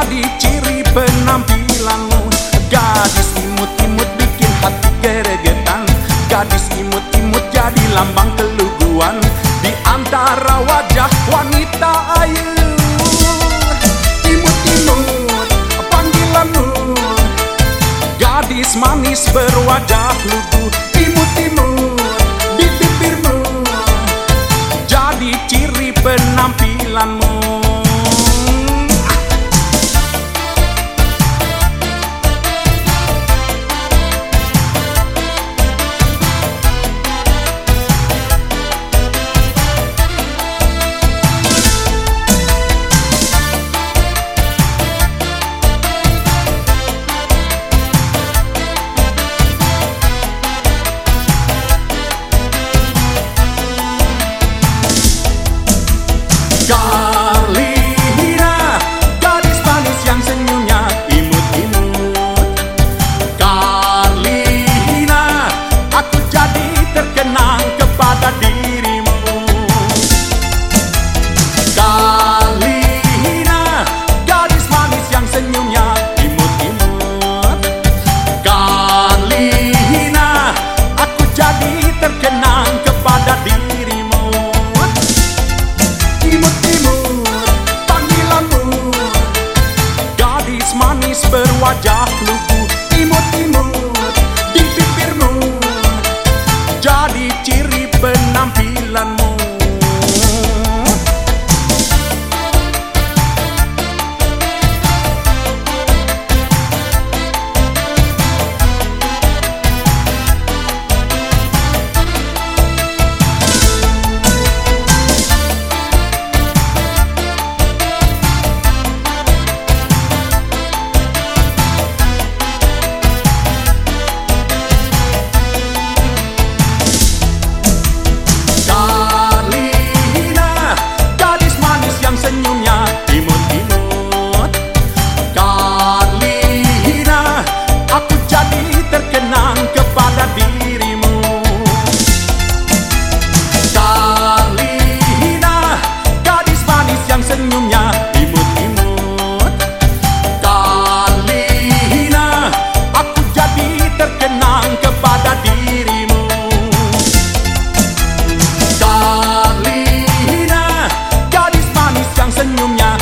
jadi ciri penampilanmu Gadis imut-imut bikin hati geregetan. Gadis imut-imut jadi lambang keluguan. Di antara wajah wanita ayu. Imut-imut panggilanmu. Gadis manis berwajah lugu. Imut-imut di bibirmu. Jadi ciri penampilanmu. senyumnya imut-imut. Kali hina aku jadi terkenang kepada dirimu. Kali hina gadis manis yang senyumnya